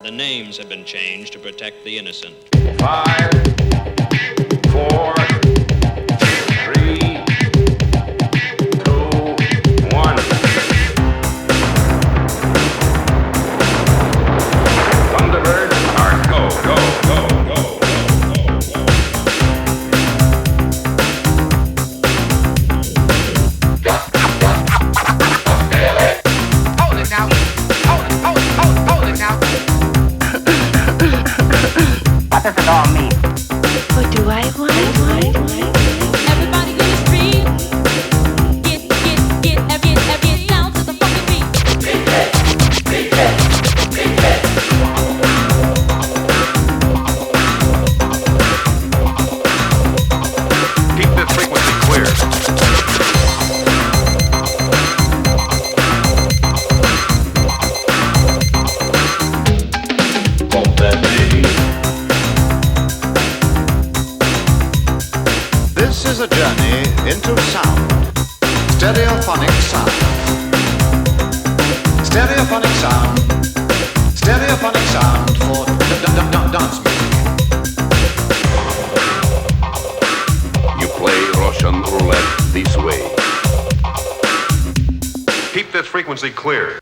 The names have been changed to protect the innocent. Five, Does it This is a journey into sound. Stereophonic sound. Stereophonic sound. Stereophonic sound for d- d- d- dance music. You play Russian roulette this way. Keep this frequency clear.